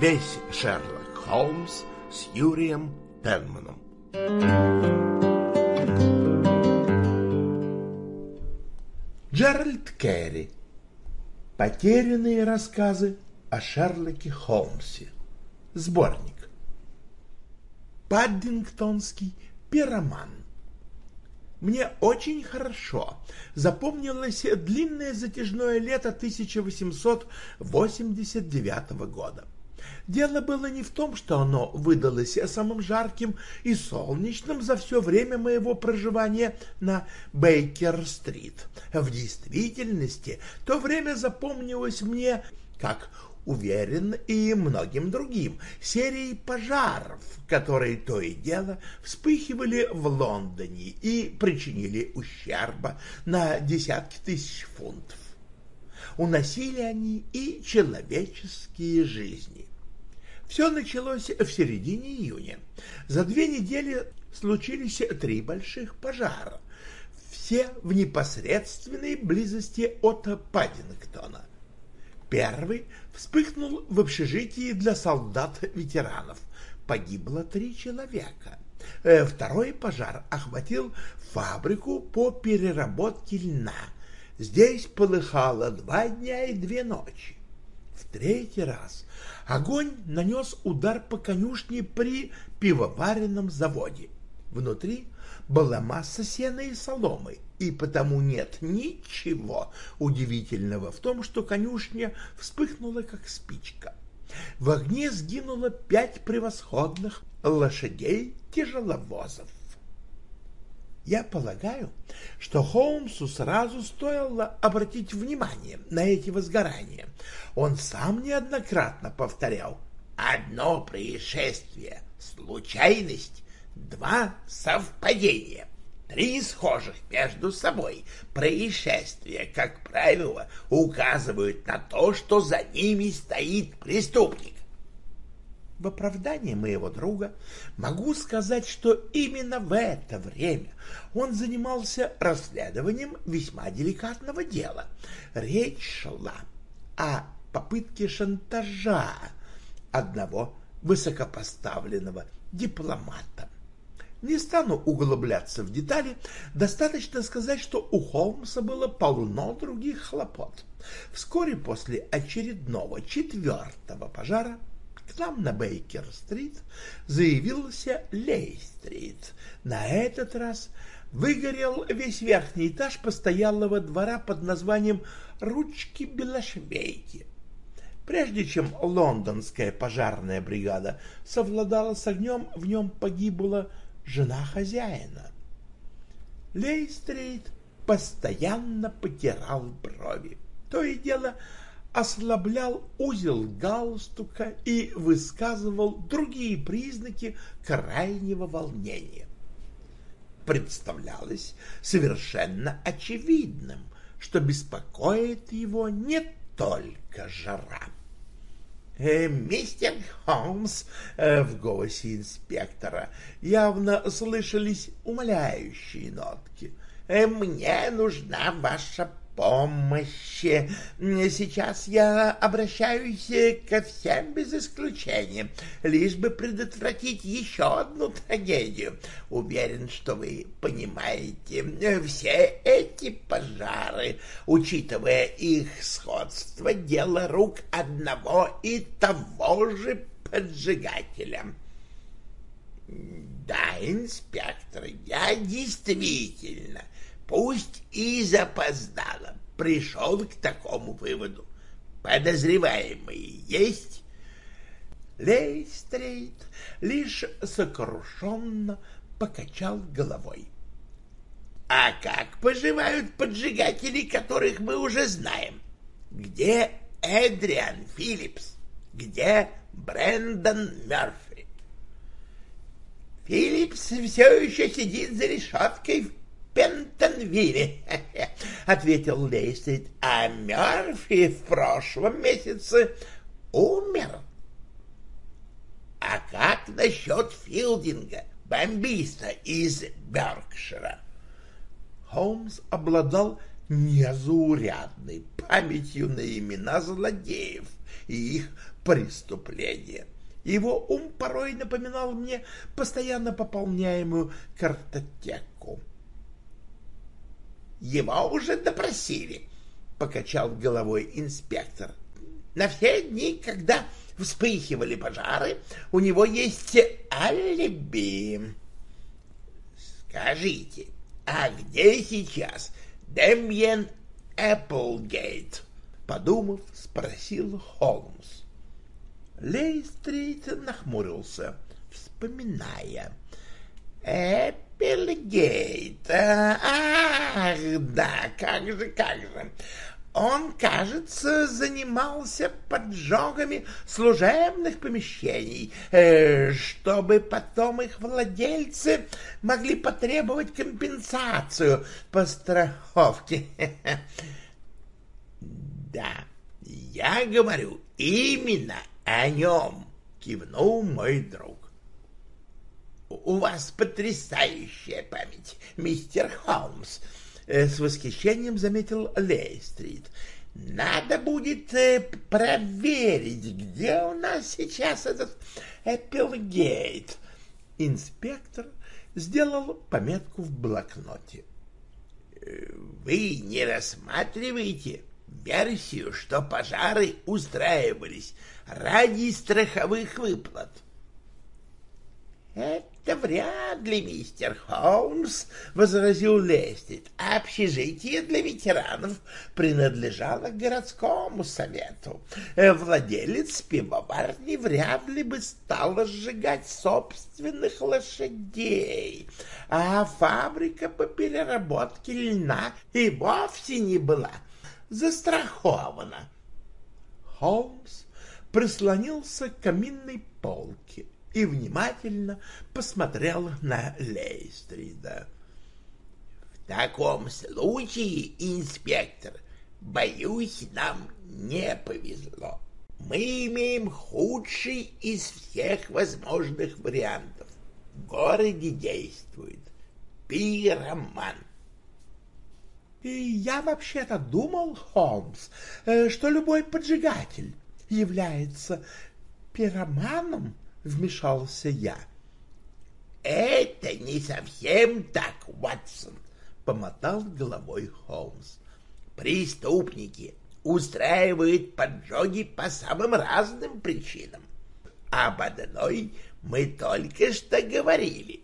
Весь Шерлок Холмс с Юрием Пенманом. Джеральд Керри. Потерянные рассказы о Шерлоке Холмсе. Сборник. Паддингтонский пироман. Мне очень хорошо запомнилось длинное затяжное лето 1889 года. Дело было не в том, что оно выдалось самым жарким и солнечным за все время моего проживания на Бейкер-стрит. В действительности, то время запомнилось мне как уверен и многим другим, серией пожаров, которые то и дело вспыхивали в Лондоне и причинили ущерба на десятки тысяч фунтов. Уносили они и человеческие жизни. Все началось в середине июня. За две недели случились три больших пожара, все в непосредственной близости от Паддингтона. Первый вспыхнул в общежитии для солдат-ветеранов. Погибло три человека. Э, второй пожар охватил фабрику по переработке льна. Здесь полыхало два дня и две ночи. В третий раз огонь нанес удар по конюшне при пивоваренном заводе. Внутри была масса сена и соломы, и потому нет ничего удивительного в том, что конюшня вспыхнула, как спичка. В огне сгинуло пять превосходных лошадей-тяжеловозов. Я полагаю, что Холмсу сразу стоило обратить внимание на эти возгорания. Он сам неоднократно повторял «Одно происшествие — случайность, два совпадения, три схожих между собой происшествия, как правило, указывают на то, что за ними стоит преступник. В оправдании моего друга могу сказать, что именно в это время он занимался расследованием весьма деликатного дела. Речь шла о попытке шантажа одного высокопоставленного дипломата. Не стану углубляться в детали, достаточно сказать, что у Холмса было полно других хлопот. Вскоре после очередного четвертого пожара к нам на Бейкер-стрит заявился Лей-стрит. На этот раз выгорел весь верхний этаж постоялого двора под названием «Ручки Белошвейки». Прежде чем лондонская пожарная бригада совладала с огнем, в нем погибла жена хозяина. Лейстрит постоянно потирал брови. То и дело ослаблял узел галстука и высказывал другие признаки крайнего волнения. Представлялось совершенно очевидным, что беспокоит его не только жара. Э, «Мистер Холмс!» э, В голосе инспектора явно слышались умоляющие нотки. Э, «Мне нужна ваша помощи. Сейчас я обращаюсь ко всем без исключения, лишь бы предотвратить еще одну трагедию. Уверен, что вы понимаете, все эти пожары, учитывая их сходство, дело рук одного и того же поджигателя. Да, инспектор, я действительно пусть и запоздало, пришел к такому выводу. Подозреваемый есть? Лестрейд лишь сокрушенно покачал головой. А как поживают поджигатели, которых мы уже знаем? Где Эдриан Филлипс? Где Брэндон Мерфи? Филлипс все еще сидит за решеткой Пентонвилле, — ответил Лейстрит, — а Мерфи в прошлом месяце умер. А как насчет Филдинга, бомбиста из Беркшира? Холмс обладал незаурядной памятью на имена злодеев и их преступления. Его ум порой напоминал мне постоянно пополняемую картотеку. «Его уже допросили», — покачал головой инспектор. «На все дни, когда вспыхивали пожары, у него есть алиби». «Скажите, а где сейчас Демьен Эпплгейт?» Подумав, спросил Холмс. Лейстрит нахмурился, вспоминая. «Эппелгейт! Ах, да, как же, как же! Он, кажется, занимался поджогами служебных помещений, э, чтобы потом их владельцы могли потребовать компенсацию по страховке. Да, я говорю именно о нем, кивнул мой друг. У вас потрясающая память, мистер Холмс, э, с восхищением заметил Лейстрит. Надо будет э, проверить, где у нас сейчас этот Эппелгейт. Инспектор сделал пометку в блокноте. «Э, вы не рассматриваете версию, что пожары устраивались ради страховых выплат. «Это вряд ли, мистер Холмс», — возразил Лестит. «Общежитие для ветеранов принадлежало городскому совету. Владелец пивоварни вряд ли бы стал сжигать собственных лошадей, а фабрика по переработке льна и вовсе не была застрахована». Холмс прислонился к каминной полке и внимательно посмотрел на Лейстрида. — В таком случае, инспектор, боюсь, нам не повезло. Мы имеем худший из всех возможных вариантов. В городе действует пироман. — я вообще-то думал, Холмс, э, что любой поджигатель является пироманом, вмешался я. Это не совсем так, Ватсон, помотал головой Холмс. Преступники устраивают поджоги по самым разным причинам. Об одной мы только что говорили.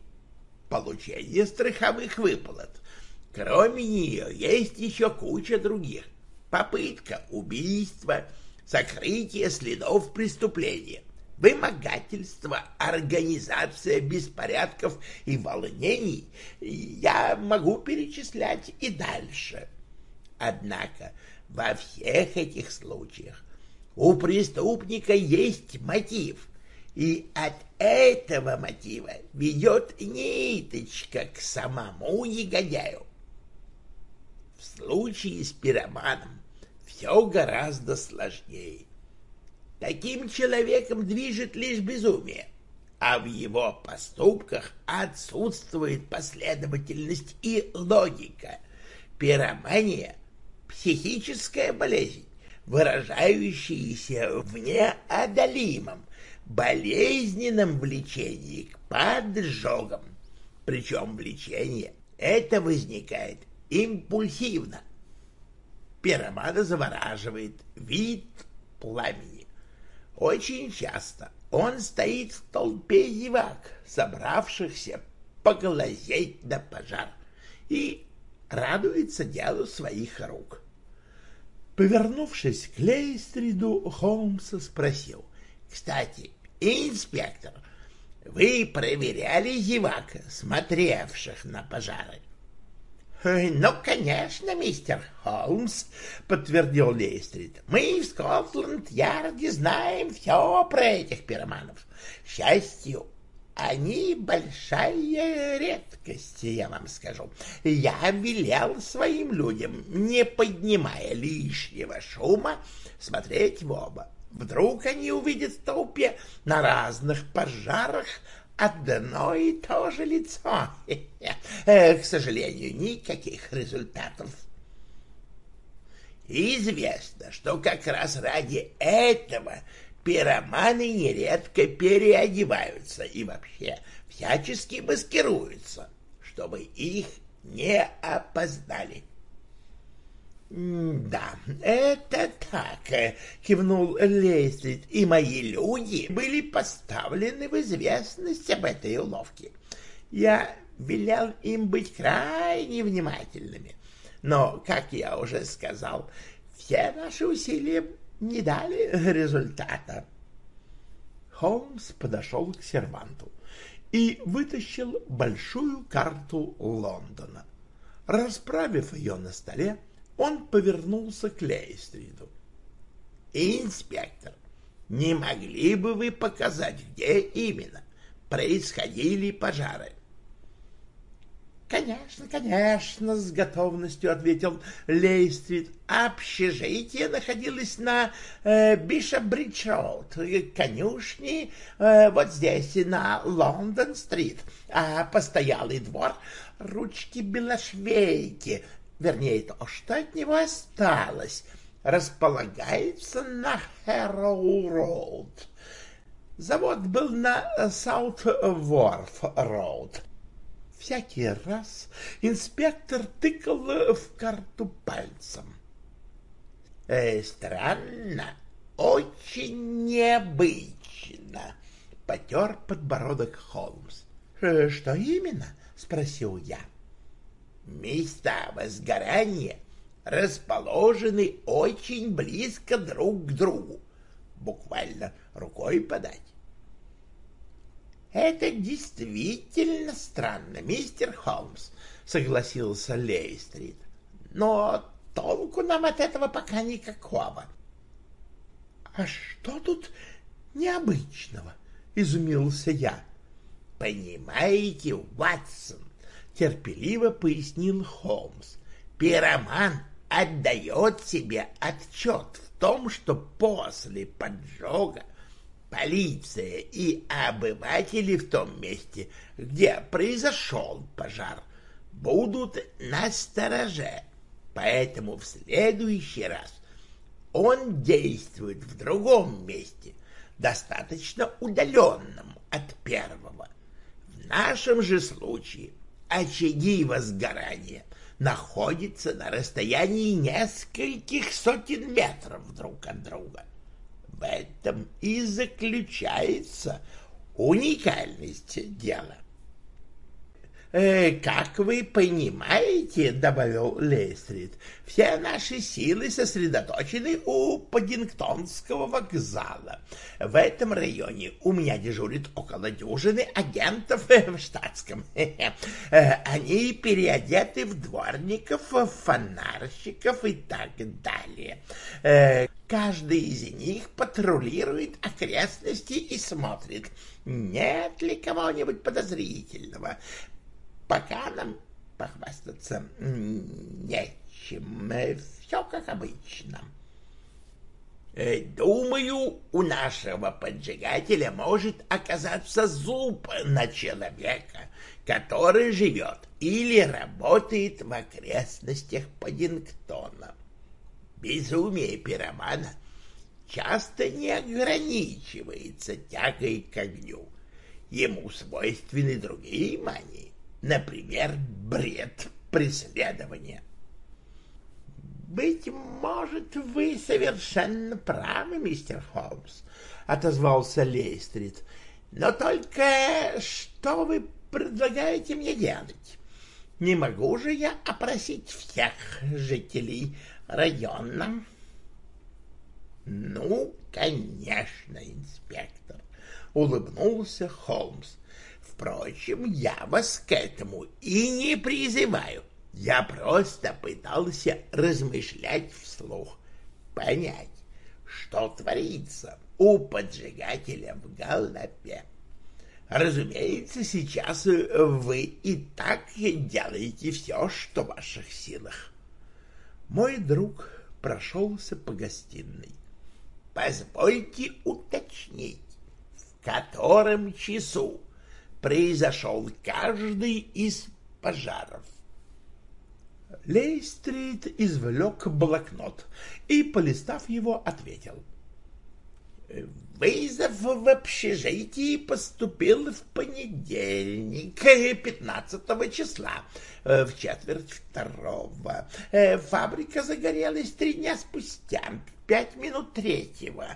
Получение страховых выплат. Кроме нее есть еще куча других. Попытка убийства, сокрытие следов преступления, вымогательство, организация беспорядков и волнений, я могу перечислять и дальше. Однако во всех этих случаях у преступника есть мотив, и от этого мотива ведет ниточка к самому негодяю. В случае с пироманом все гораздо сложнее. Таким человеком движет лишь безумие, а в его поступках отсутствует последовательность и логика. Пиромания — психическая болезнь, выражающаяся в неодолимом, болезненном влечении к поджогам. Причем влечение это возникает импульсивно, пиромана завораживает вид пламени. Очень часто он стоит в толпе зевак, собравшихся поглазеть на пожар, и радуется делу своих рук. Повернувшись к Лейстриду, Холмс спросил. — Кстати, инспектор, вы проверяли зевак, смотревших на пожары? «Ну, конечно, мистер Холмс», — подтвердил Лейстрид. «Мы в Скотланд-Ярде знаем все про этих пироманов. К счастью, они большая редкость, я вам скажу. Я велел своим людям, не поднимая лишнего шума, смотреть в оба. Вдруг они увидят в толпе на разных пожарах одно и то же лицо. К сожалению, никаких результатов. Известно, что как раз ради этого пироманы нередко переодеваются и вообще всячески маскируются, чтобы их не опознали. «Да, это так», — кивнул Лейстрид, — «и мои люди были поставлены в известность об этой уловке. Я велел им быть крайне внимательными, но, как я уже сказал, все наши усилия не дали результата». Холмс подошел к серванту и вытащил большую карту Лондона. Расправив ее на столе, он повернулся к Лейстриду. «Инспектор, не могли бы вы показать, где именно происходили пожары?» «Конечно, конечно», — с готовностью ответил Лестрейд. «Общежитие находилось на э, Бишоп-Бридж-Роуд, конюшни э, вот здесь, на Лондон-стрит, а постоялый двор ручки Белошвейки, вернее, то, что от него осталось, располагается на Хэроу-Роуд. Завод был на Саут-Ворф-Роуд. Всякий раз инспектор тыкал в карту пальцем. «Э, «Странно, очень необычно», — потер подбородок Холмс. «Э, «Что именно?» — спросил я. — Места возгорания расположены очень близко друг к другу, буквально рукой подать. «Это действительно странно, мистер Холмс», — согласился Лейстрид. «Но толку нам от этого пока никакого». «А что тут необычного?» — изумился я. «Понимаете, Ватсон, терпеливо пояснил Холмс. Пироман отдает себе отчет в том, что после поджога полиция и обыватели в том месте, где произошел пожар, будут на стороже. Поэтому в следующий раз он действует в другом месте, достаточно удаленном от первого. В нашем же случае очаги возгорания находятся на расстоянии нескольких сотен метров друг от друга. В этом и заключается уникальность дела. Э, «Как вы понимаете, — добавил Лейстрид, — все наши силы сосредоточены у Паддингтонского вокзала. В этом районе у меня дежурит около дюжины агентов в штатском. Э, они переодеты в дворников, фонарщиков и так далее. Э, каждый из них патрулирует окрестности и смотрит, нет ли кого-нибудь подозрительного пока нам похвастаться нечем. Все как обычно. Э, думаю, у нашего поджигателя может оказаться зуб на человека, который живет или работает в окрестностях Паддингтона. Безумие пиромана часто не ограничивается тягой к огню. Ему свойственны другие мании например, бред преследования. «Быть может, вы совершенно правы, мистер Холмс», — отозвался Лейстрид. «Но только что вы предлагаете мне делать? Не могу же я опросить всех жителей района?» «Ну, конечно, инспектор», — улыбнулся Холмс. Впрочем, я вас к этому и не призываю. Я просто пытался размышлять вслух, понять, что творится у поджигателя в голове. Разумеется, сейчас вы и так делаете все, что в ваших силах. Мой друг прошелся по гостиной. Позвольте уточнить, в котором часу произошел каждый из пожаров. Лейстрит извлек блокнот и, полистав его, ответил. Вызов в общежитии поступил в понедельник, 15 числа, в четверть второго. Фабрика загорелась три дня спустя, пять минут третьего.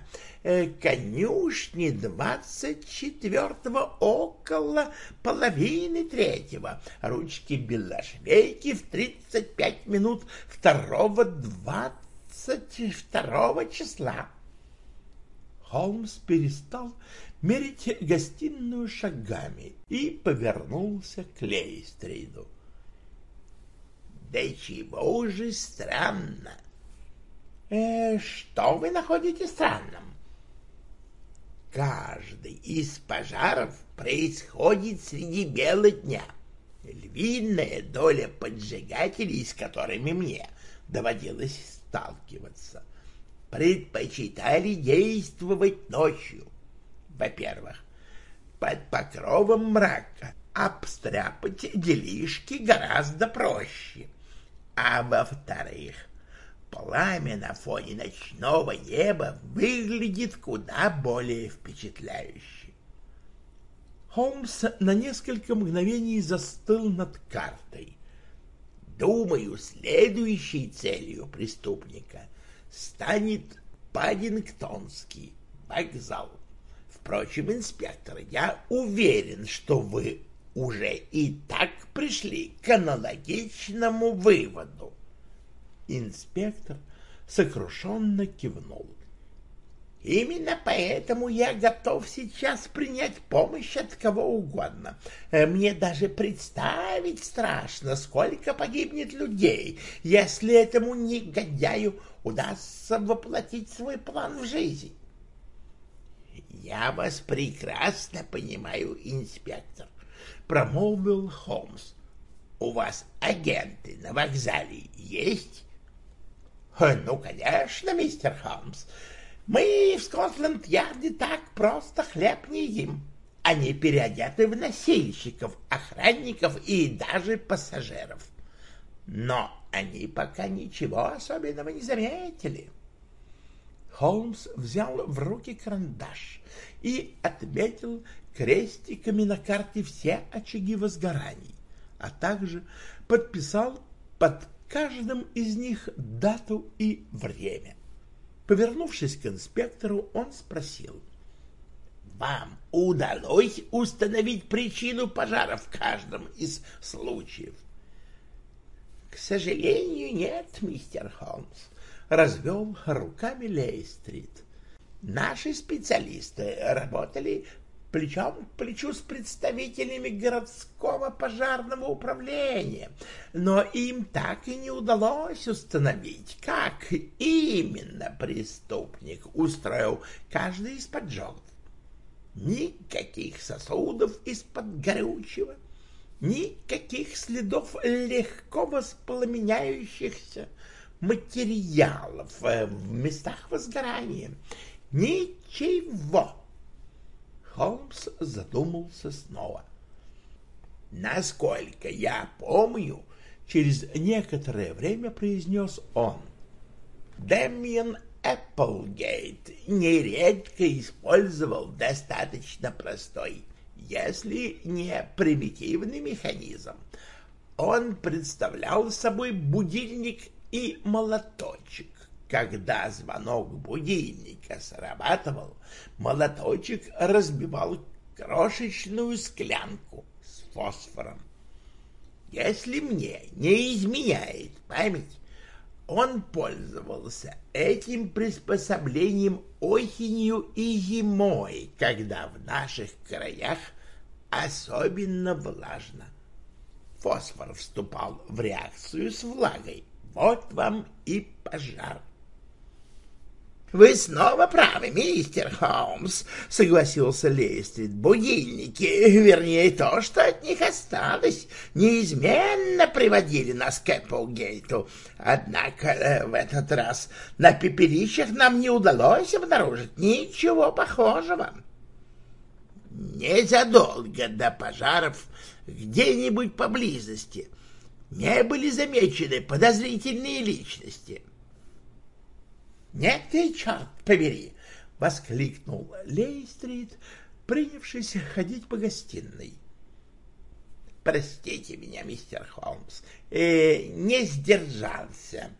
Конюшни двадцать четвертого около половины третьего. Ручки белошвейки в тридцать пять минут второго двадцать второго числа. Холмс перестал мерить гостиную шагами и повернулся к Лейстриду. «Да чего же странно! Э, что вы находите странным?» «Каждый из пожаров происходит среди бела дня. Львиная доля поджигателей, с которыми мне доводилось сталкиваться, предпочитали действовать ночью. Во-первых, под покровом мрака обстряпать делишки гораздо проще. А во-вторых, пламя на фоне ночного неба выглядит куда более впечатляюще. Холмс на несколько мгновений застыл над картой. Думаю, следующей целью преступника станет Паддингтонский вокзал. Впрочем, инспектор, я уверен, что вы уже и так пришли к аналогичному выводу. Инспектор сокрушенно кивнул. Именно поэтому я готов сейчас принять помощь от кого угодно. Э, мне даже представить страшно, сколько погибнет людей, если этому негодяю удастся воплотить свой план в жизнь. Я вас прекрасно понимаю, инспектор, промолвил Холмс. У вас агенты на вокзале есть? Ну, конечно, мистер Холмс. Мы в Скотланд-Ярде так просто хлеб не едим. Они переодеты в носильщиков, охранников и даже пассажиров. Но они пока ничего особенного не заметили. Холмс взял в руки карандаш и отметил крестиками на карте все очаги возгораний, а также подписал под каждым из них дату и время. Повернувшись к инспектору, он спросил. «Вам удалось установить причину пожара в каждом из случаев?» «К сожалению, нет, мистер Холмс», — развел руками Лейстрит. «Наши специалисты работали плечом к плечу с представителями городского пожарного управления, но им так и не удалось установить, как именно преступник устроил каждый из поджогов. Никаких сосудов из-под горючего, никаких следов легко воспламеняющихся материалов в местах возгорания. Ничего. Холмс задумался снова. «Насколько я помню, через некоторое время произнес он, Дэмиен Эпплгейт нередко использовал достаточно простой, если не примитивный механизм. Он представлял собой будильник и молоточек. Когда звонок будильника срабатывал, молоточек разбивал крошечную склянку с фосфором. Если мне не изменяет память, он пользовался этим приспособлением осенью и зимой, когда в наших краях особенно влажно. Фосфор вступал в реакцию с влагой. Вот вам и пожар. «Вы снова правы, мистер Холмс», — согласился Лейстрид. «Будильники, вернее, то, что от них осталось, неизменно приводили нас к Эпплгейту. Однако э, в этот раз на пепелищах нам не удалось обнаружить ничего похожего». Незадолго до пожаров где-нибудь поблизости не были замечены подозрительные личности. «Нет, ты, черт побери!» — воскликнул Лейстрит, принявшись ходить по гостиной. «Простите меня, мистер Холмс, э, не сдержался.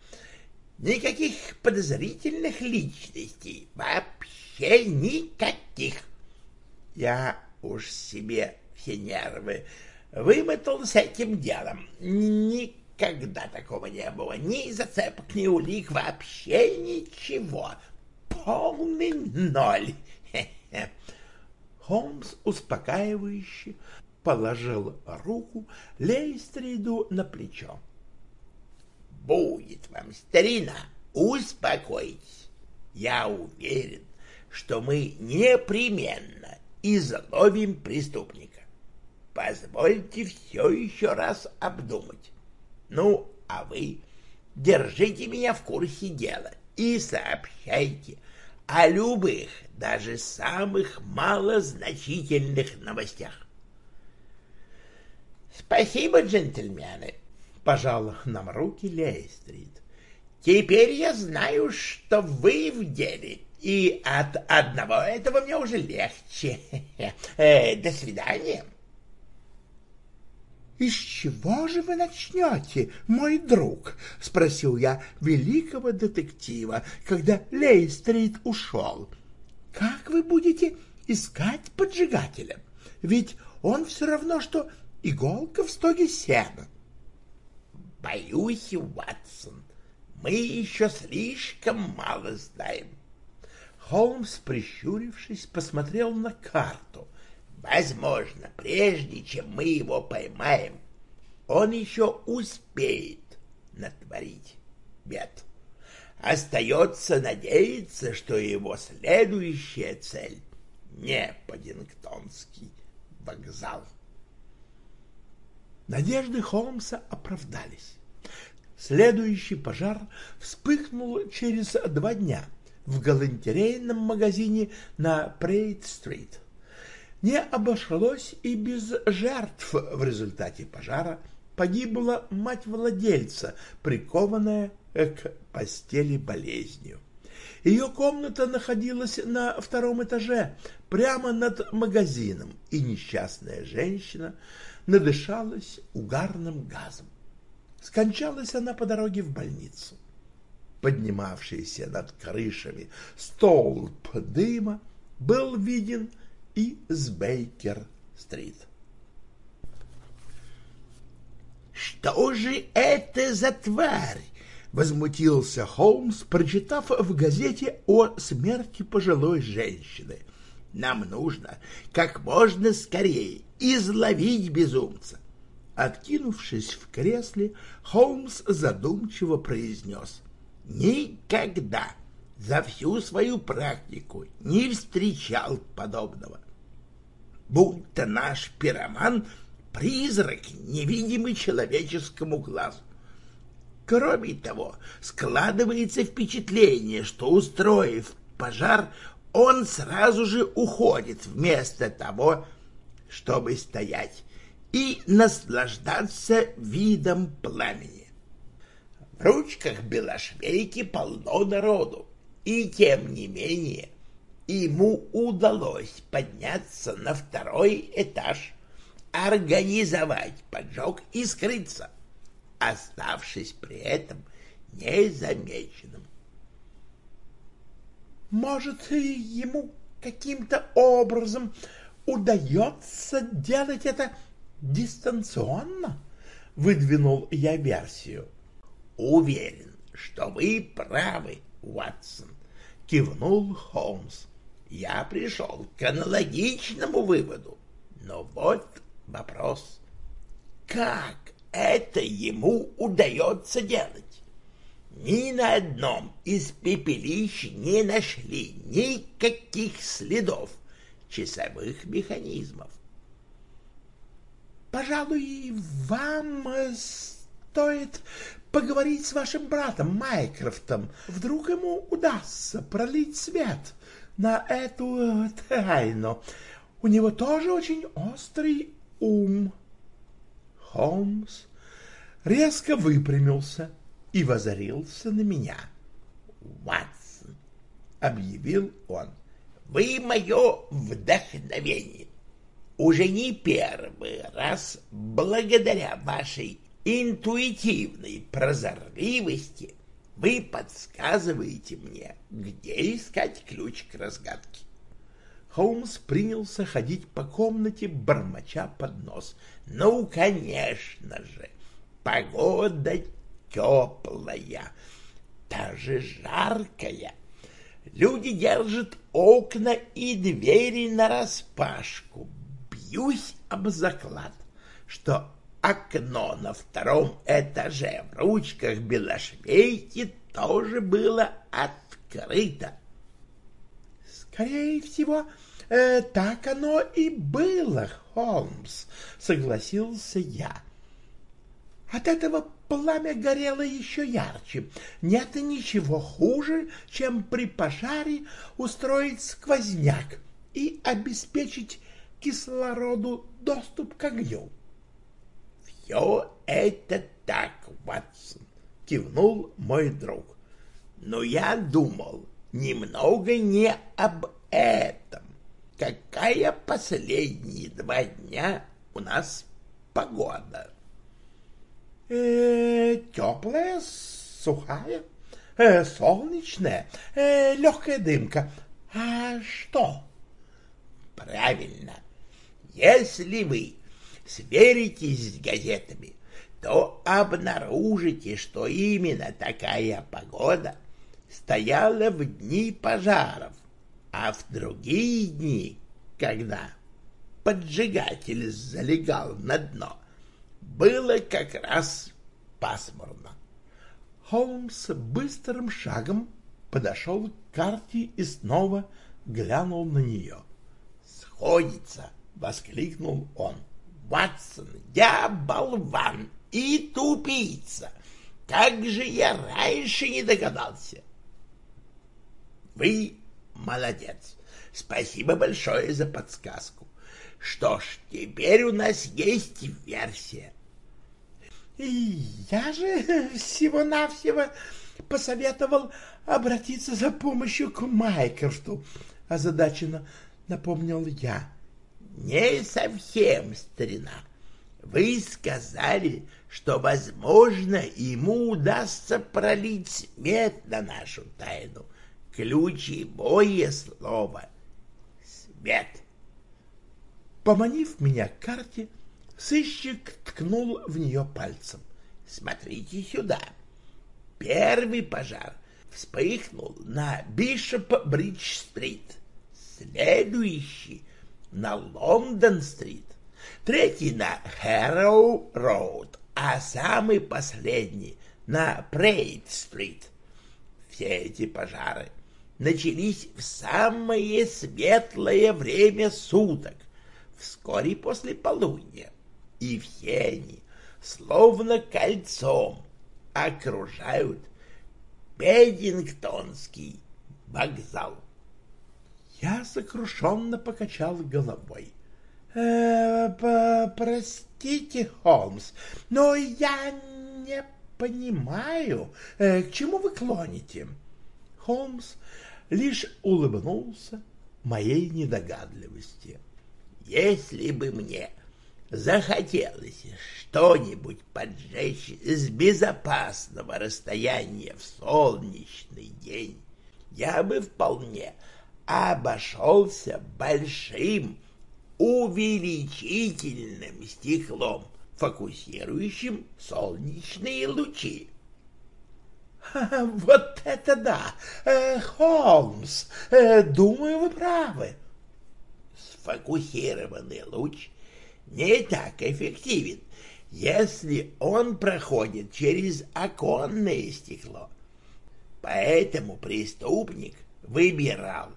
Никаких подозрительных личностей, вообще никаких. Я уж себе все нервы вымотал с этим делом. Никогда такого не было. Ни зацепок, ни улик, вообще ничего. Полный ноль. Холмс успокаивающе положил руку Лейстриду на плечо. «Будет вам, старина, успокойтесь. Я уверен, что мы непременно изловим преступника. Позвольте все еще раз обдумать. Ну, а вы держите меня в курсе дела и сообщайте о любых, даже самых малозначительных новостях. Спасибо, джентльмены, пожал нам руки Лейстрид. Теперь я знаю, что вы в деле, и от одного этого мне уже легче. Э, до свидания. «Из чего же вы начнете, мой друг?» — спросил я великого детектива, когда Лейстрид ушел. «Как вы будете искать поджигателя? Ведь он все равно, что иголка в стоге сена». «Боюсь, Ватсон, мы еще слишком мало знаем». Холмс, прищурившись, посмотрел на карту — Возможно, прежде чем мы его поймаем, он еще успеет натворить бед. Остается надеяться, что его следующая цель не Паддингтонский вокзал. Надежды Холмса оправдались. Следующий пожар вспыхнул через два дня в галантерейном магазине на Прейд-стрит не обошлось и без жертв. В результате пожара погибла мать владельца, прикованная к постели болезнью. Ее комната находилась на втором этаже, прямо над магазином, и несчастная женщина надышалась угарным газом. Скончалась она по дороге в больницу. Поднимавшийся над крышами столб дыма был виден и с Бейкер-стрит. «Что же это за тварь?» — возмутился Холмс, прочитав в газете о смерти пожилой женщины. «Нам нужно как можно скорее изловить безумца». Откинувшись в кресле, Холмс задумчиво произнес. «Никогда за всю свою практику не встречал подобного. Будто наш пироман — призрак, невидимый человеческому глазу. Кроме того, складывается впечатление, что, устроив пожар, он сразу же уходит вместо того, чтобы стоять и наслаждаться видом пламени. Ручках белошвейки полно народу, и тем не менее ему удалось подняться на второй этаж, организовать поджог и скрыться, оставшись при этом незамеченным. Может, ему каким-то образом удается делать это дистанционно? Выдвинул я версию. Уверен, что вы правы, Уатсон, кивнул Холмс. Я пришел к аналогичному выводу. Но вот вопрос. Как это ему удается делать? Ни на одном из пепелищ не нашли никаких следов часовых механизмов. Пожалуй, вам стоит поговорить с вашим братом Майкрофтом. Вдруг ему удастся пролить свет на эту э, тайну. У него тоже очень острый ум. Холмс резко выпрямился и возорился на меня. «Ватсон», — объявил он, — «вы мое вдохновение. Уже не первый раз благодаря вашей интуитивной прозорливости вы подсказываете мне, где искать ключ к разгадке. Холмс принялся ходить по комнате, бормоча под нос. «Ну, конечно же, погода теплая, даже жаркая. Люди держат окна и двери нараспашку. Бьюсь об заклад, что окно на втором этаже в ручках белошвейки тоже было открыто. Скорее всего, э, так оно и было, Холмс, согласился я. От этого пламя горело еще ярче. Нет ничего хуже, чем при пожаре устроить сквозняк и обеспечить кислороду доступ к огню. «Все это так, Ватсон», — кивнул мой друг. «Но я думал немного не об этом. Какая последние два дня у нас погода?» э, теплая, сухая, э, солнечная, э, легкая дымка. А что? Правильно. Если вы сверитесь с газетами, то обнаружите, что именно такая погода стояла в дни пожаров, а в другие дни, когда поджигатель залегал на дно, было как раз пасмурно. Холмс быстрым шагом подошел к карте и снова глянул на нее. «Сходится!» — воскликнул он. Ватсон, я болван и тупица. Как же я раньше не догадался? Вы молодец. Спасибо большое за подсказку. Что ж, теперь у нас есть версия. И я же всего-навсего посоветовал обратиться за помощью к Майкерту, озадаченно напомнил я. Не совсем, старина. Вы сказали, что, возможно, ему удастся пролить свет на нашу тайну. Ключевое слово — свет. Поманив меня к карте, сыщик ткнул в нее пальцем. Смотрите сюда. Первый пожар вспыхнул на Бишоп-Бридж-стрит. Следующий на Лондон-стрит, третий на Хэроу-роуд, а самый последний на Прейд-стрит. Все эти пожары начались в самое светлое время суток, вскоре после полудня, и все они, словно кольцом, окружают Педингтонский вокзал. Я сокрушенно покачал головой. «Э, — Простите, Холмс, но я не понимаю, э, к чему вы клоните. Холмс лишь улыбнулся моей недогадливости. Если бы мне захотелось что-нибудь поджечь с безопасного расстояния в солнечный день, я бы вполне обошелся большим увеличительным стеклом, фокусирующим солнечные лучи. — Вот это да! Э, Холмс, э, думаю, вы правы. Сфокусированный луч не так эффективен, если он проходит через оконное стекло. Поэтому преступник выбирал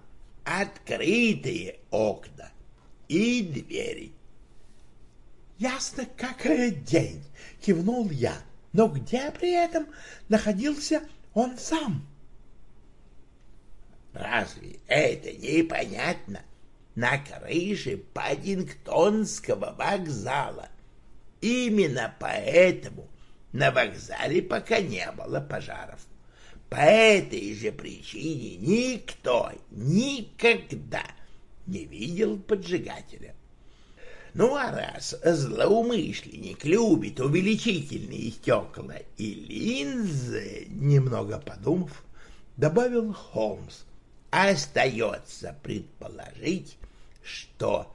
открытые окна и двери. «Ясно, как день!» — кивнул я. «Но где при этом находился он сам?» «Разве это непонятно? На крыше Паддингтонского вокзала. Именно поэтому на вокзале пока не было пожаров. По этой же причине никто никогда не видел поджигателя. Ну а раз злоумышленник любит увеличительные стекла и линзы, немного подумав, добавил Холмс, остается предположить, что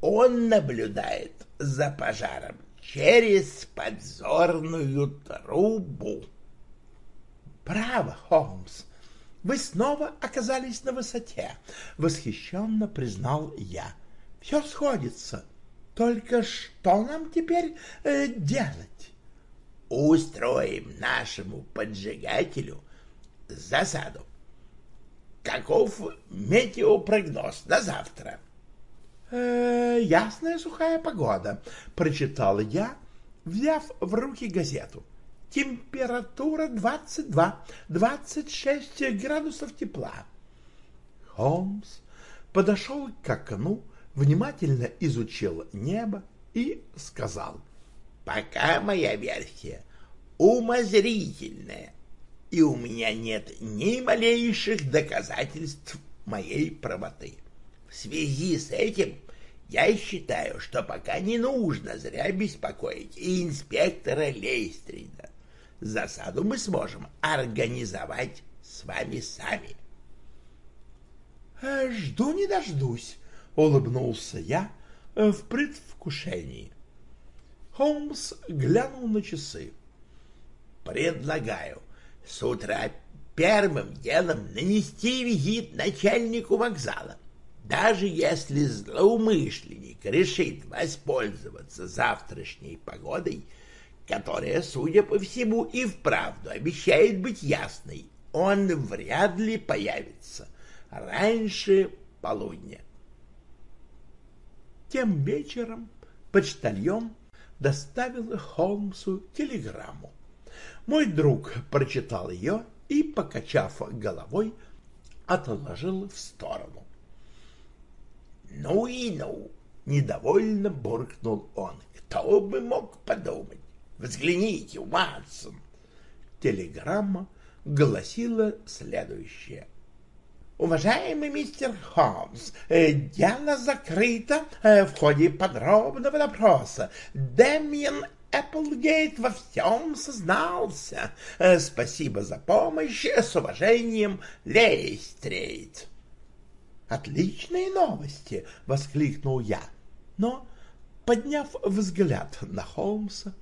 он наблюдает за пожаром через подзорную трубу. Право, Холмс, вы снова оказались на высоте, восхищенно признал я. Все сходится. Только что нам теперь э, делать? Устроим нашему поджигателю засаду. Каков метеопрогноз на завтра? Э, ясная сухая погода, прочитал я, взяв в руки газету. Температура 22-26 градусов тепла. Холмс подошел к окну, внимательно изучил небо и сказал, «Пока моя версия умозрительная, и у меня нет ни малейших доказательств моей правоты. В связи с этим я считаю, что пока не нужно зря беспокоить инспектора Лейстрида. Засаду мы сможем организовать с вами сами. «Э, — Жду не дождусь, — улыбнулся я э, в предвкушении. Холмс глянул на часы. — Предлагаю с утра первым делом нанести визит начальнику вокзала. Даже если злоумышленник решит воспользоваться завтрашней погодой, которая, судя по всему, и вправду обещает быть ясной, он вряд ли появится раньше полудня. Тем вечером почтальон доставил Холмсу телеграмму. Мой друг прочитал ее и, покачав головой, отложил в сторону. «Ну и ну!» — недовольно буркнул он. «Кто бы мог подумать? Взгляните, Ватсон!» Телеграмма гласила следующее. Уважаемый мистер Холмс, э, дело закрыто э, в ходе подробного допроса. Дэмиен Эпплгейт во всем сознался. Э, спасибо за помощь. С уважением, Лестрейд. Отличные новости, воскликнул я. Но, подняв взгляд на Холмса,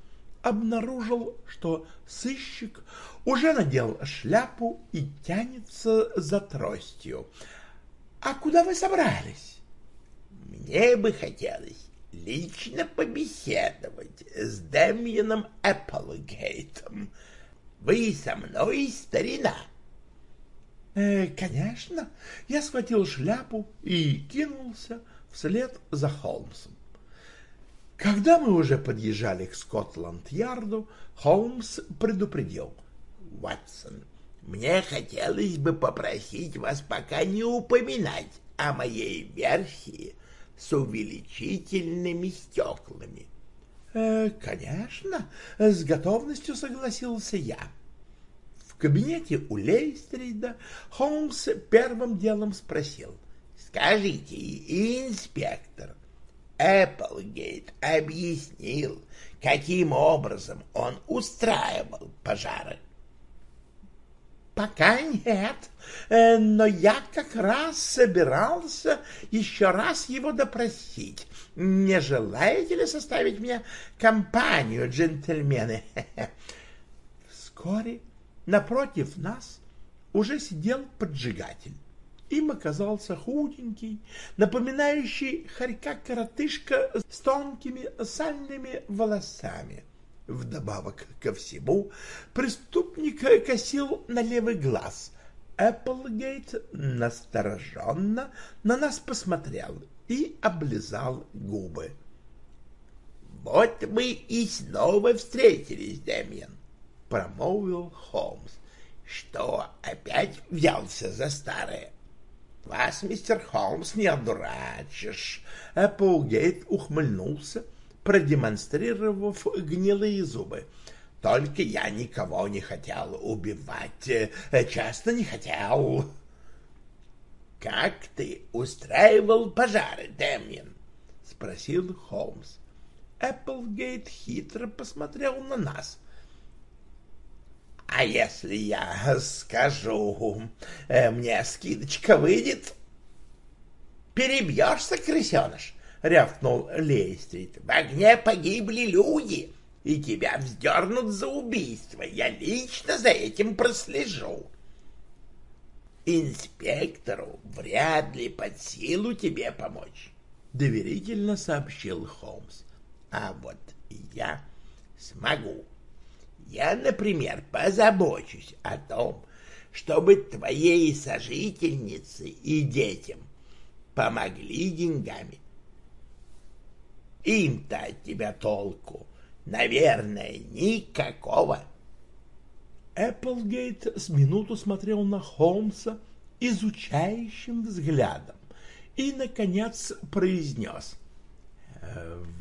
обнаружил, что сыщик уже надел шляпу и тянется за тростью. «А куда вы собрались?» «Мне бы хотелось лично побеседовать с Дэмианом Эпплгейтом. Вы со мной, старина?» «Э, «Конечно». Я схватил шляпу и кинулся вслед за Холмсом. Когда мы уже подъезжали к Скотланд-Ярду, Холмс предупредил. «Ватсон, мне хотелось бы попросить вас пока не упоминать о моей версии с увеличительными стеклами. «Э, — Конечно, — с готовностью согласился я. В кабинете у Лейстрида Холмс первым делом спросил. — Скажите, инспектор, Эпплгейт объяснил, каким образом он устраивал пожары? Пока нет, э, но я как раз собирался еще раз его допросить. Не желаете ли составить мне компанию, джентльмены? Вскоре напротив нас уже сидел поджигатель. Им оказался худенький, напоминающий хорька-коротышка с тонкими сальными волосами. Вдобавок ко всему, преступник косил на левый глаз. Эпплгейт настороженно на нас посмотрел и облизал губы. — Вот мы и снова встретились, Дэмиан, — промолвил Холмс. — Что, опять взялся за старое? — Вас, мистер Холмс, не одурачишь. Эпплгейт ухмыльнулся — продемонстрировав гнилые зубы. Только я никого не хотел убивать, э, часто не хотел. — Как ты устраивал пожары, Дэмин? — спросил Холмс. Эпплгейт хитро посмотрел на нас. — А если я скажу, э, мне скидочка выйдет? — Перебьешься, крысеныш, — рявкнул Лейстрит. — В огне погибли люди. — и тебя вздернут за убийство. Я лично за этим прослежу. Инспектору вряд ли под силу тебе помочь, — доверительно сообщил Холмс. А вот я смогу. Я, например, позабочусь о том, чтобы твоей сожительнице и детям помогли деньгами. Им-то от тебя толку Наверное, никакого. Эпплгейт с минуту смотрел на Холмса изучающим взглядом и, наконец, произнес.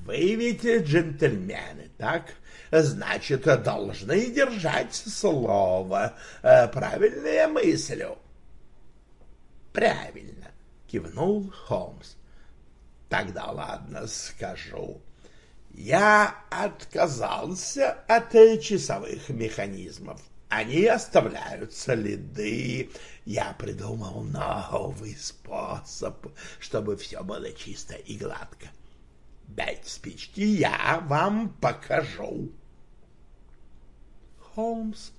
«Вы ведь джентльмены, так? Значит, должны держать слово. Правильно я мыслю?» «Правильно», — кивнул Холмс. «Тогда ладно, скажу я отказался от часовых механизмов. Они оставляют следы. Я придумал новый способ, чтобы все было чисто и гладко. Дайте спички, я вам покажу. Холмс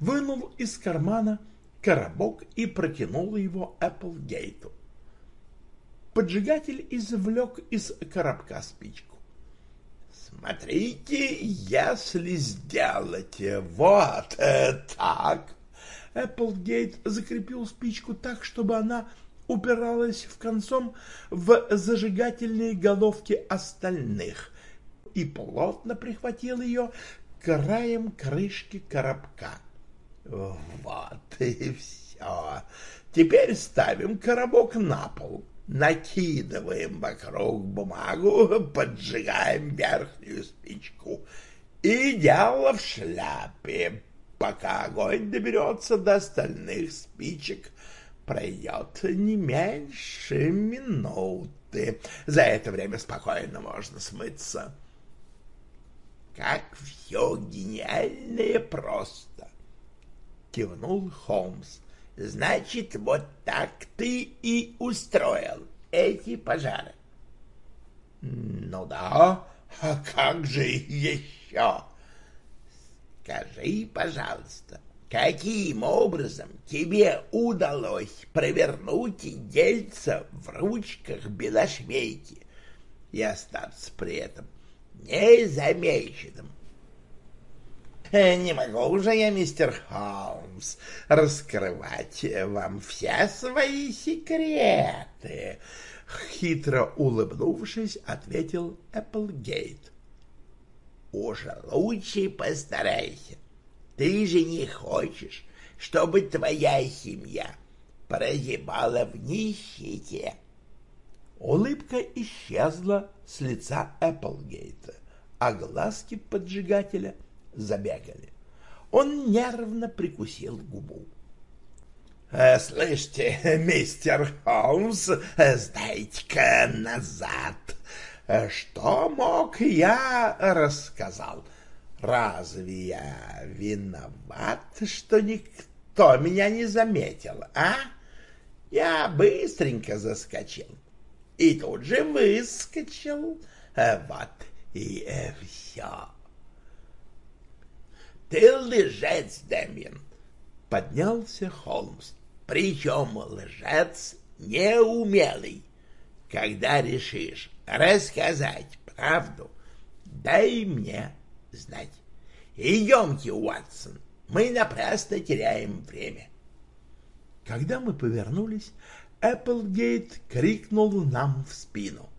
вынул из кармана коробок и протянул его Эпплгейту. Поджигатель извлек из коробка спичку. Смотрите, если сделать вот так. Эпплгейт закрепил спичку так, чтобы она упиралась в концом в зажигательные головки остальных и плотно прихватил ее краем крышки коробка. Вот и все. Теперь ставим коробок на пол накидываем вокруг бумагу, поджигаем верхнюю спичку. И дело в шляпе. Пока огонь доберется до остальных спичек, пройдет не меньше минуты. За это время спокойно можно смыться. Как все гениальное просто! Кивнул Холмс. Значит, вот так ты и устроил эти пожары. Ну да, а как же еще? Скажи, пожалуйста, каким образом тебе удалось провернуть дельца в ручках белошвейки и остаться при этом незамеченным? Э, не могу же я, мистер Холмс, раскрывать вам все свои секреты. Хитро улыбнувшись, ответил Эпплгейт. Уже лучше постарайся. Ты же не хочешь, чтобы твоя семья прозябала в нищете. Улыбка исчезла с лица Эпплгейта, а глазки поджигателя — забегали. Он нервно прикусил губу. «Э, «Слышите, мистер Холмс, сдайте-ка назад. Что мог я рассказал? Разве я виноват, что никто меня не заметил, а? Я быстренько заскочил и тут же выскочил. Вот и все». Ты лжец, Дэмин. Поднялся Холмс. Причем лжец неумелый. Когда решишь рассказать правду, дай мне знать. Идемте, Уатсон, мы напрасно теряем время. Когда мы повернулись, Эпплгейт крикнул нам в спину.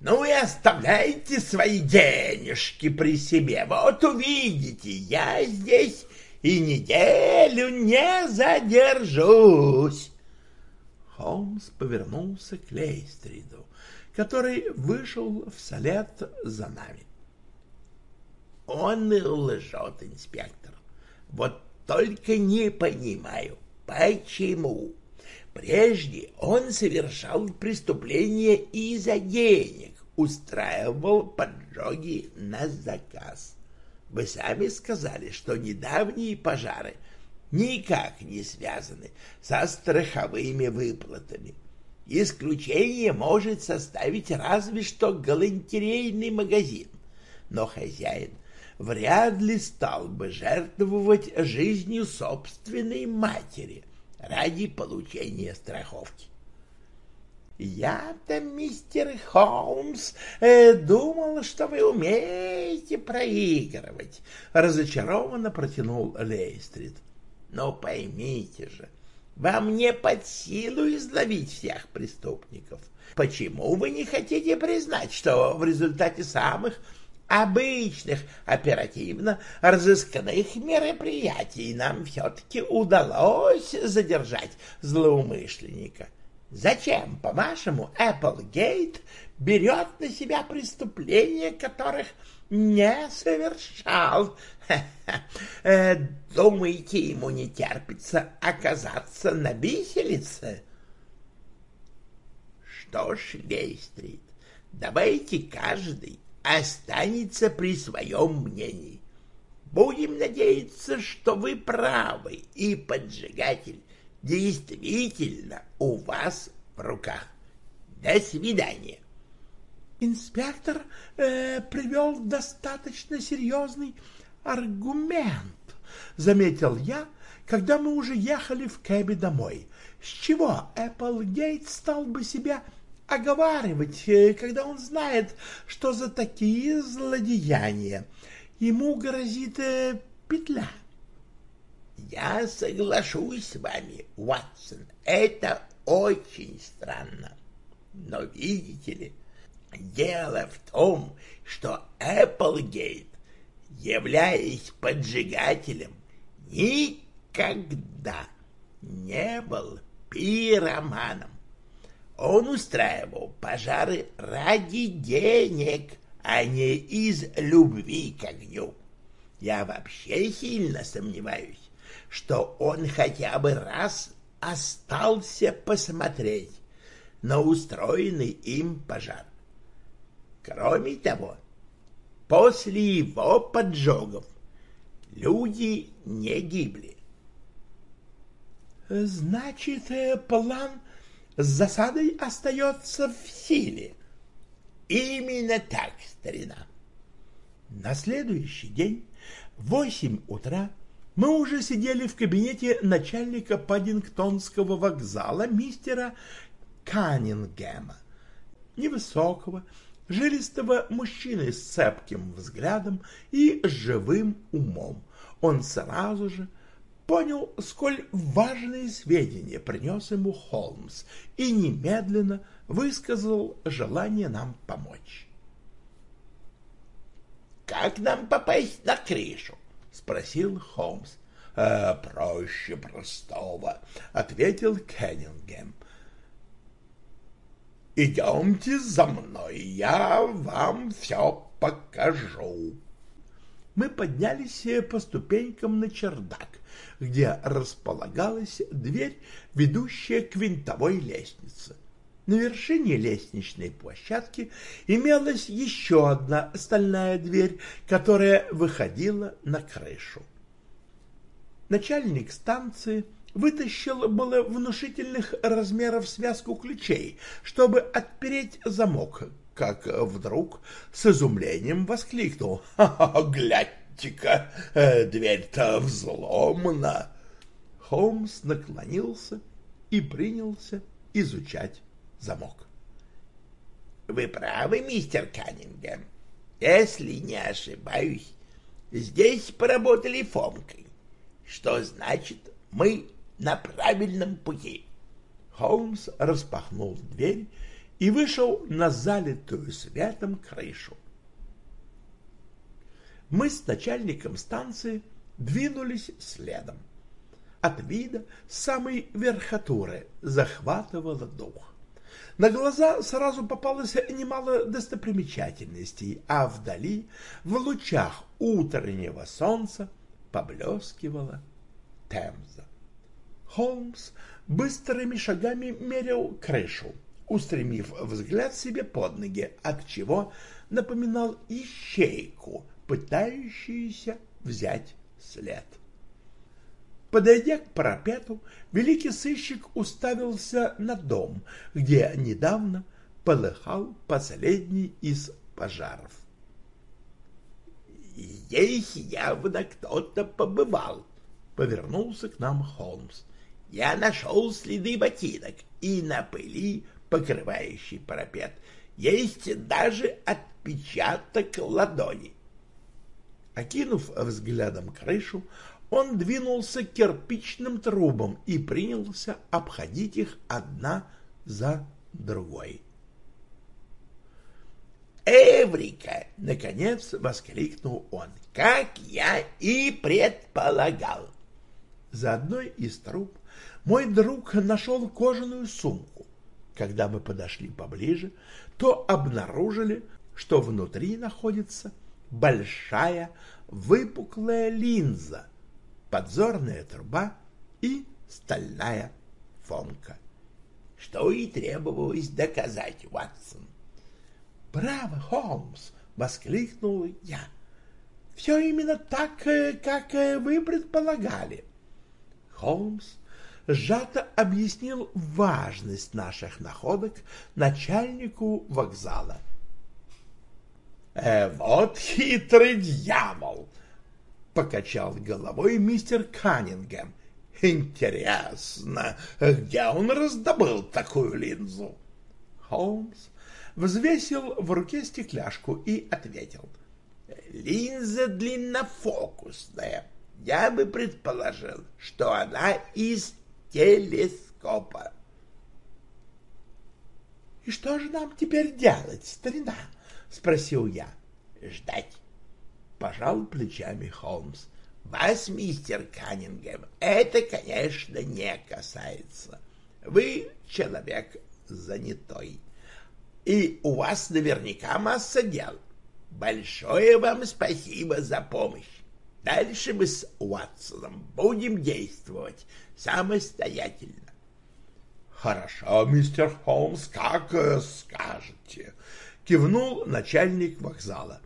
Ну и оставляйте свои денежки при себе. Вот увидите, я здесь и неделю не задержусь. Холмс повернулся к Лейстриду, который вышел вслед за нами. Он лжет, инспектор. Вот только не понимаю, почему. Прежде он совершал преступления из-за денег, устраивал поджоги на заказ. Вы сами сказали, что недавние пожары никак не связаны со страховыми выплатами. Исключение может составить разве что галантерейный магазин, но хозяин вряд ли стал бы жертвовать жизнью собственной матери ради получения страховки. Я-то, мистер Холмс, э, думал, что вы умеете проигрывать, разочарованно протянул Лейстрид. Но поймите же, вам не под силу изловить всех преступников. Почему вы не хотите признать, что в результате самых обычных оперативно-розыскных мероприятий нам все-таки удалось задержать злоумышленника? — Зачем, по-вашему, Эпплгейт берет на себя преступления, которых не совершал? Э, думаете, ему не терпится оказаться на виселице? Что ж, Лейстрит, давайте каждый останется при своем мнении. Будем надеяться, что вы правы, и поджигатель действительно у вас в руках. До свидания. Инспектор э, привел достаточно серьезный аргумент, заметил я, когда мы уже ехали в кэбе домой. С чего Эпплгейт стал бы себя оговаривать, э, когда он знает, что за такие злодеяния ему грозит э, петля? Я соглашусь с вами, Уатсон, это очень странно. Но видите ли, дело в том, что Эпплгейт, являясь поджигателем, никогда не был пироманом. Он устраивал пожары ради денег, а не из любви к огню. Я вообще сильно сомневаюсь, что он хотя бы раз остался посмотреть на устроенный им пожар. Кроме того, после его поджогов люди не гибли. Значит, э, план с засадой остается в силе. Именно так, старина. На следующий день в восемь утра мы уже сидели в кабинете начальника Паддингтонского вокзала мистера Каннингема, невысокого, жилистого мужчины с цепким взглядом и живым умом. Он сразу же понял, сколь важные сведения принес ему Холмс и немедленно высказал желание нам помочь. «Как нам попасть на крышу?» — спросил Холмс. «Э, «Проще простого», — ответил Кеннингем. «Идемте за мной, я вам все покажу». Мы поднялись по ступенькам на чердак, где располагалась дверь, ведущая к винтовой лестнице. На вершине лестничной площадки имелась еще одна стальная дверь, которая выходила на крышу. Начальник станции вытащил было внушительных размеров связку ключей, чтобы отпереть замок, как вдруг с изумлением воскликнул. «Ха глядьте-ка, э, дверь-то взломана!» Холмс наклонился и принялся изучать замок. Вы правы, мистер Каннингем. Если не ошибаюсь, здесь поработали Фомкой, что значит, мы на правильном пути. Холмс распахнул дверь и вышел на залитую светом крышу. Мы с начальником станции двинулись следом. От вида самой верхотуры захватывало дух. На глаза сразу попалось немало достопримечательностей, а вдали, в лучах утреннего солнца, поблескивала Темза. Холмс быстрыми шагами мерил крышу, устремив взгляд себе под ноги, от чего напоминал ищейку, пытающуюся взять след. Подойдя к парапету, великий сыщик уставился на дом, где недавно полыхал последний из пожаров. «Здесь явно кто-то побывал», — повернулся к нам Холмс. «Я нашел следы ботинок, и на пыли, покрывающей парапет, есть даже отпечаток ладони». Окинув взглядом крышу, он двинулся к кирпичным трубам и принялся обходить их одна за другой. «Эврика!» — наконец воскликнул он. «Как я и предполагал!» За одной из труб мой друг нашел кожаную сумку. Когда мы подошли поближе, то обнаружили, что внутри находится большая выпуклая линза подзорная труба и стальная фомка. Что и требовалось доказать, Ватсон. «Браво, Холмс!» — воскликнул я. «Все именно так, э, как э, вы предполагали». Холмс сжато объяснил важность наших находок начальнику вокзала. «Э, «Вот хитрый дьявол!» — покачал головой мистер Каннингем. «Интересно, где он раздобыл такую линзу?» Холмс взвесил в руке стекляшку и ответил. «Линза длиннофокусная. Я бы предположил, что она из телескопа». «И что же нам теперь делать, старина?» — спросил я. «Ждать» пожал плечами Холмс. Вас, мистер Каннингем, это, конечно, не касается. Вы человек занятой, и у вас наверняка масса дел. Большое вам спасибо за помощь. Дальше мы с Уатсоном будем действовать самостоятельно. Хорошо, мистер Холмс, как скажете, кивнул начальник вокзала.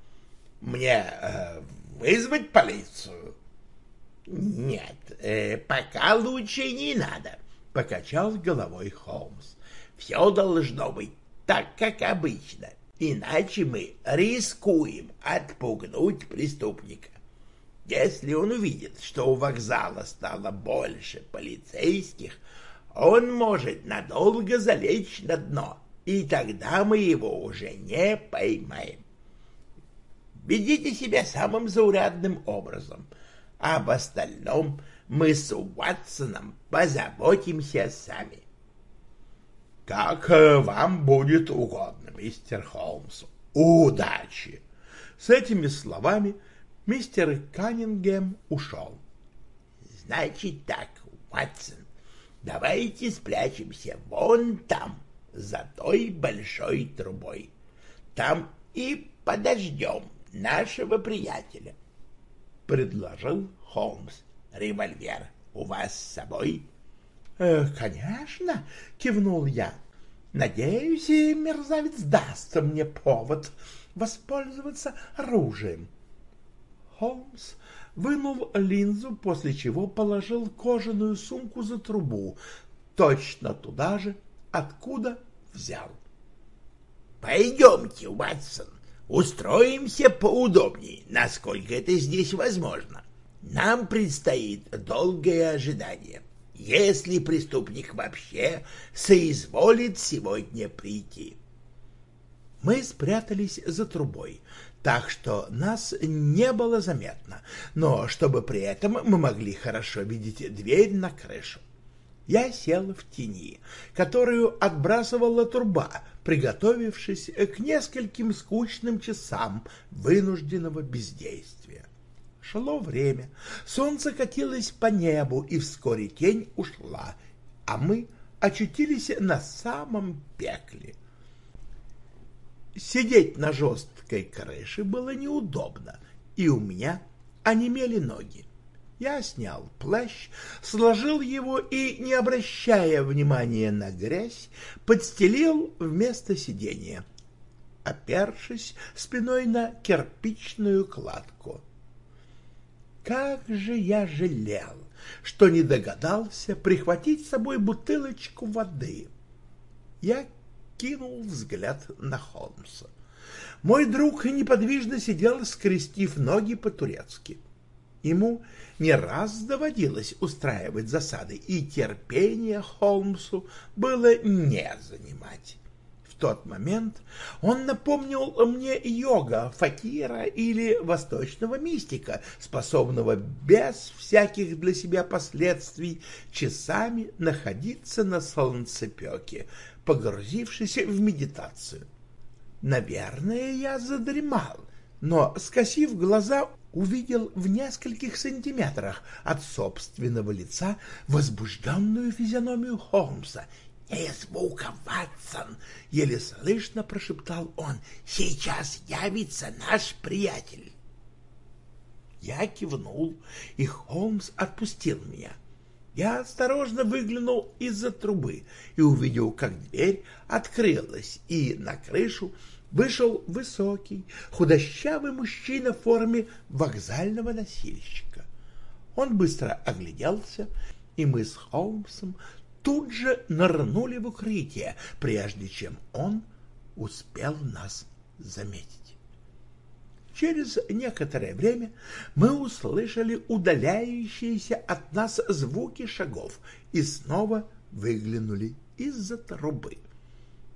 Мне э, вызвать полицию? Нет, э, пока лучше не надо, покачал головой Холмс. Все должно быть так, как обычно, иначе мы рискуем отпугнуть преступника. Если он увидит, что у вокзала стало больше полицейских, он может надолго залечь на дно, и тогда мы его уже не поймаем. Ведите себя самым заурядным образом. Об остальном мы с Уатсоном позаботимся сами. — Как э, вам будет угодно, мистер Холмс. Удачи! С этими словами мистер Каннингем ушел. — Значит так, Уатсон, давайте спрячемся вон там, за той большой трубой. Там и подождем нашего приятеля, — предложил Холмс. — Револьвер у вас с собой? «Э, — Конечно, — кивнул я. — Надеюсь, и мерзавец даст мне повод воспользоваться оружием. Холмс вынул линзу, после чего положил кожаную сумку за трубу, точно туда же, откуда взял. — Пойдемте, Ватсон, Устроимся поудобнее, насколько это здесь возможно. Нам предстоит долгое ожидание, если преступник вообще соизволит сегодня прийти. Мы спрятались за трубой, так что нас не было заметно, но чтобы при этом мы могли хорошо видеть дверь на крышу. Я сел в тени, которую отбрасывала труба, приготовившись к нескольким скучным часам вынужденного бездействия. Шло время, солнце катилось по небу, и вскоре тень ушла, а мы очутились на самом пекле. Сидеть на жесткой крыше было неудобно, и у меня онемели ноги. Я снял плащ, сложил его и, не обращая внимания на грязь, подстелил вместо сидения, опершись спиной на кирпичную кладку. Как же я жалел, что не догадался прихватить с собой бутылочку воды. Я кинул взгляд на Холмса. Мой друг неподвижно сидел, скрестив ноги по-турецки. Ему не раз доводилось устраивать засады, и терпение Холмсу было не занимать. В тот момент он напомнил мне йога, факира или восточного мистика, способного без всяких для себя последствий часами находиться на солнцепеке, погрузившись в медитацию. Наверное, я задремал, но, скосив глаза, увидел в нескольких сантиметрах от собственного лица возбужденную физиономию Холмса. «Не звука, Ватсон!» — еле слышно прошептал он. «Сейчас явится наш приятель!» Я кивнул, и Холмс отпустил меня. Я осторожно выглянул из-за трубы и увидел, как дверь открылась, и на крышу вышел высокий, худощавый мужчина в форме вокзального носильщика. Он быстро огляделся, и мы с Холмсом тут же нырнули в укрытие, прежде чем он успел нас заметить. Через некоторое время мы услышали удаляющиеся от нас звуки шагов и снова выглянули из-за трубы.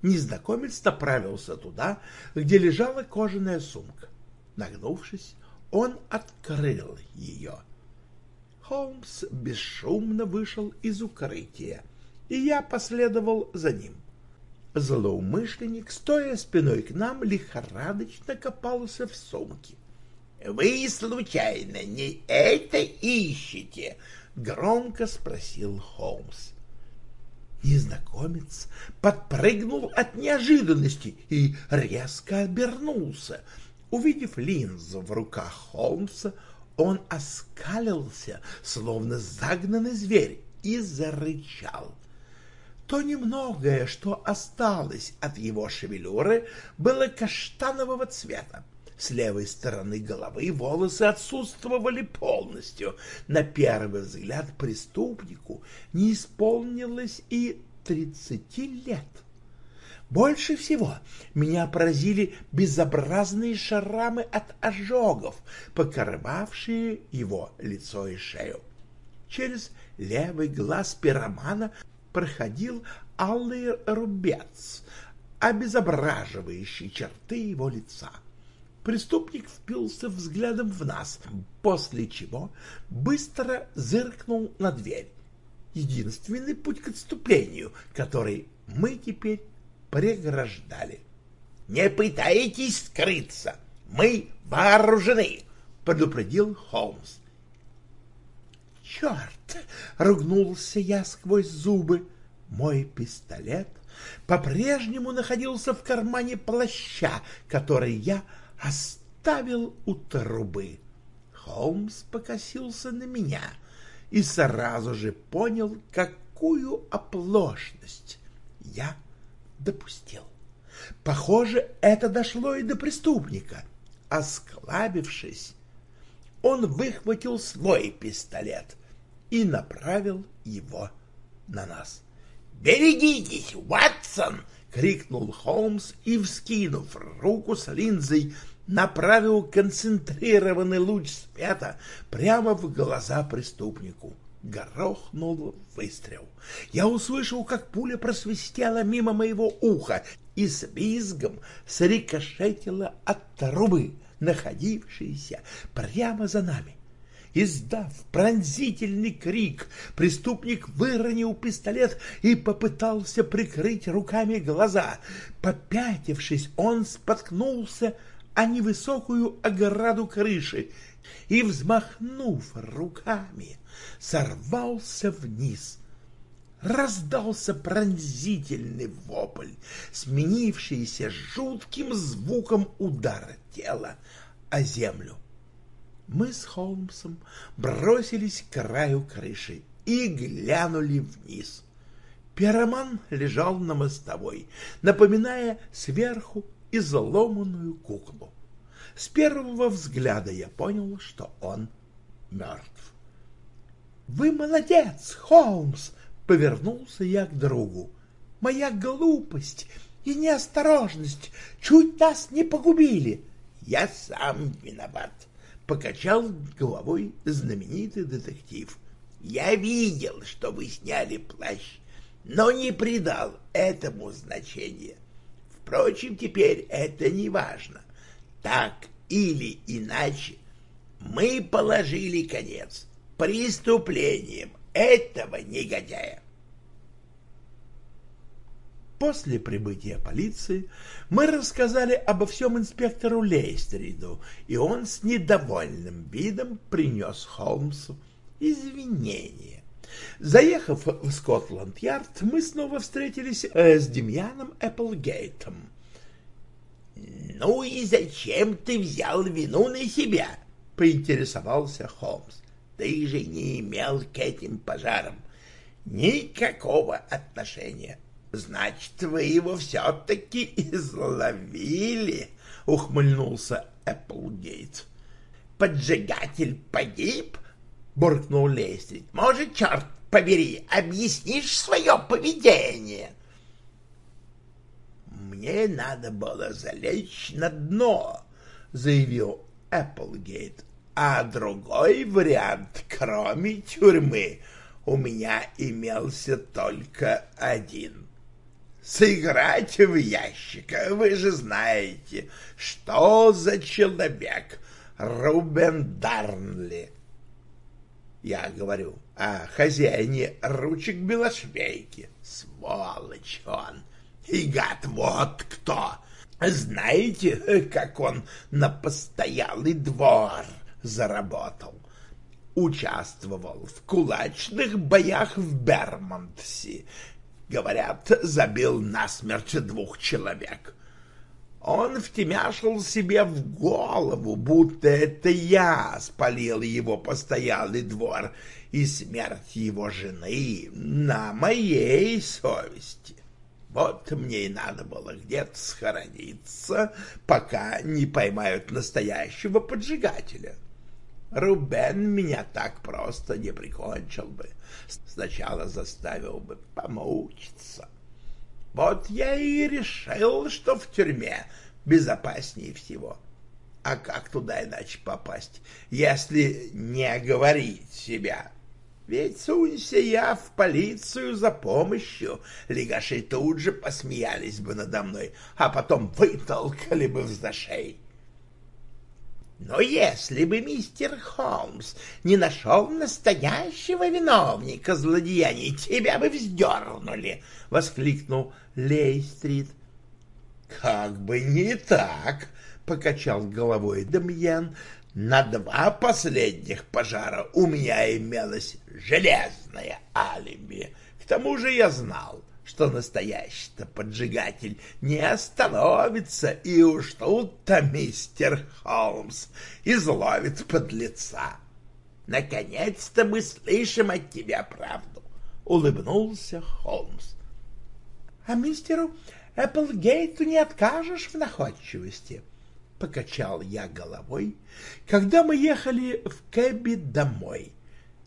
Незнакомец направился туда, где лежала кожаная сумка. Нагнувшись, он открыл ее. Холмс бесшумно вышел из укрытия, и я последовал за ним. Злоумышленник, стоя спиной к нам, лихорадочно копался в сумке. — Вы, случайно, не это ищете? — громко спросил Холмс. Незнакомец подпрыгнул от неожиданности и резко обернулся. Увидев линзу в руках Холмса, он оскалился, словно загнанный зверь, и зарычал. То немногое, что осталось от его шевелюры, было каштанового цвета. С левой стороны головы волосы отсутствовали полностью. На первый взгляд преступнику не исполнилось и тридцати лет. Больше всего меня поразили безобразные шрамы от ожогов, покрывавшие его лицо и шею. Через левый глаз пиромана проходил алый рубец, обезображивающий черты его лица. Преступник впился взглядом в нас, после чего быстро зыркнул на дверь. Единственный путь к отступлению, который мы теперь преграждали. «Не пытайтесь скрыться! Мы вооружены!» — предупредил Холмс. «Черт!» — ругнулся я сквозь зубы. Мой пистолет по-прежнему находился в кармане плаща, который я оставил у трубы. Холмс покосился на меня и сразу же понял, какую оплошность я допустил. Похоже, это дошло и до преступника. Осклабившись, он выхватил свой пистолет и направил его на нас. «Берегитесь, Ватсон!» — крикнул Холмс и, вскинув руку с линзой, направил концентрированный луч света прямо в глаза преступнику. Горохнул выстрел. Я услышал, как пуля просвистела мимо моего уха и с визгом срикошетила от трубы, находившейся прямо за нами. Издав пронзительный крик, преступник выронил пистолет и попытался прикрыть руками глаза. Попятившись, он споткнулся о невысокую ограду крыши и, взмахнув руками, сорвался вниз. раздался пронзительный вопль, сменившийся жутким звуком удара тела о землю. Мы с Холмсом бросились к краю крыши и глянули вниз. Пироман лежал на мостовой, напоминая сверху изломанную куклу. С первого взгляда я понял, что он мертв. «Вы молодец, Холмс!» — повернулся я к другу. «Моя глупость и неосторожность чуть нас не погубили!» «Я сам виноват!» — покачал головой знаменитый детектив. «Я видел, что вы сняли плащ, но не придал этому значения. Впрочем, теперь это не важно. Так или иначе, мы положили конец преступлением этого негодяя. После прибытия полиции мы рассказали обо всем инспектору Лейстериду, и он с недовольным видом принес Холмсу извинения. Заехав в Скотланд-Ярд, мы снова встретились э, с Демьяном Эпплгейтом. «Ну и зачем ты взял вину на себя?» — поинтересовался Холмс. «Ты же не имел к этим пожарам никакого отношения. Значит, вы его все-таки изловили?» — ухмыльнулся Эпплгейт. «Поджигатель погиб?» — буркнул Лейстрид. «Может, черт побери, объяснишь свое поведение?» «Мне надо было залечь на дно», — заявил Эпплгейт. «А другой вариант, кроме тюрьмы, у меня имелся только один. Сыграть в ящика, вы же знаете, что за человек Рубен Дарнли». Я говорю о хозяине ручек белошвейки. Сволочь он! И гад вот кто! Знаете, как он на постоялый двор заработал? Участвовал в кулачных боях в Бермонтсе. Говорят, забил насмерть двух человек. Он втемяшил себе в голову, будто это я спалил его постоялый двор, и смерть его жены на моей совести. Вот мне и надо было где-то схорониться, пока не поймают настоящего поджигателя. Рубен меня так просто не прикончил бы. Сначала заставил бы помучиться. Вот я и решил, что в тюрьме безопаснее всего. А как туда иначе попасть, если не оговорить себя? Ведь сунься я в полицию за помощью, легаши тут же посмеялись бы надо мной, а потом вытолкали бы в зашей. Но если бы мистер Холмс не нашел настоящего виновника злодеяний, тебя бы вздернули, — воскликнул Лейстрит. — Как бы не так, — покачал головой Демьян, на два последних пожара у меня имелось железное алиби. К тому же я знал, что настоящий-то поджигатель не остановится, и уж тут-то мистер Холмс изловит подлеца. Наконец-то мы слышим от тебя правду, — улыбнулся Холмс. — А мистеру Эпплгейту не откажешь в находчивости, — покачал я головой, когда мы ехали в кэбе домой.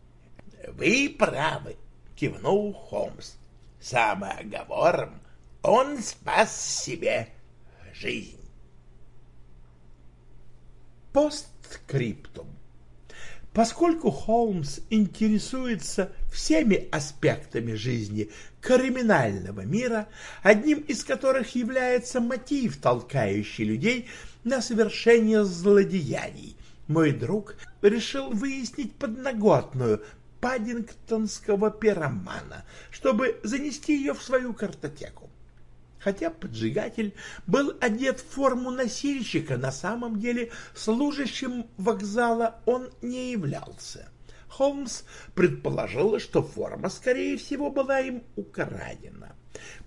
— Вы правы, — кивнул Холмс. — Самооговором он спас себе жизнь. Посткриптум. Поскольку Холмс интересуется всеми аспектами жизни криминального мира, одним из которых является мотив, толкающий людей на совершение злодеяний, мой друг решил выяснить подноготную паддингтонского пиромана, чтобы занести ее в свою картотеку. Хотя поджигатель был одет в форму носильщика, на самом деле служащим вокзала он не являлся. Холмс предположил, что форма, скорее всего, была им украдена.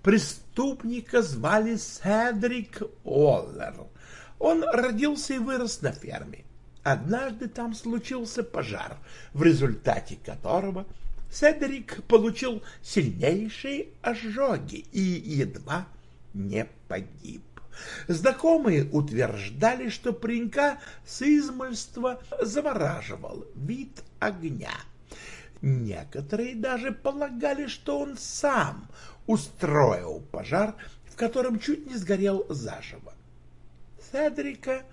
Преступника звали Седрик Оллер. Он родился и вырос на ферме. Однажды там случился пожар, в результате которого Седрик получил сильнейшие ожоги и едва не погиб. Знакомые утверждали, что паренька с измольства завораживал вид огня. Некоторые даже полагали, что он сам устроил пожар, в котором чуть не сгорел заживо. Седрика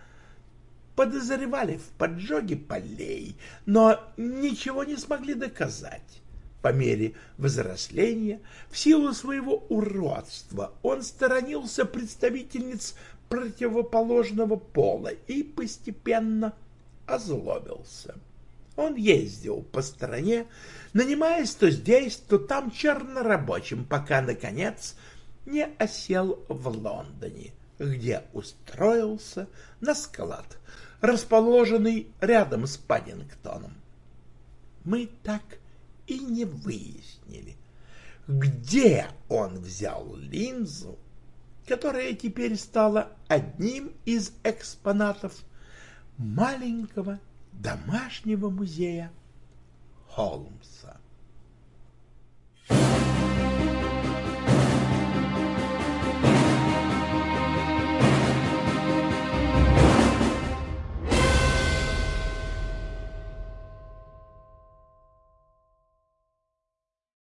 подозревали в поджоге полей, но ничего не смогли доказать. По мере взросления, в силу своего уродства, он сторонился представительниц противоположного пола и постепенно озлобился. Он ездил по стране, нанимаясь то здесь, то там чернорабочим, пока, наконец, не осел в Лондоне, где устроился на склад, расположенный рядом с Паддингтоном. Мы так и не выяснили, где он взял линзу, которая теперь стала одним из экспонатов маленького домашнего музея Холмса.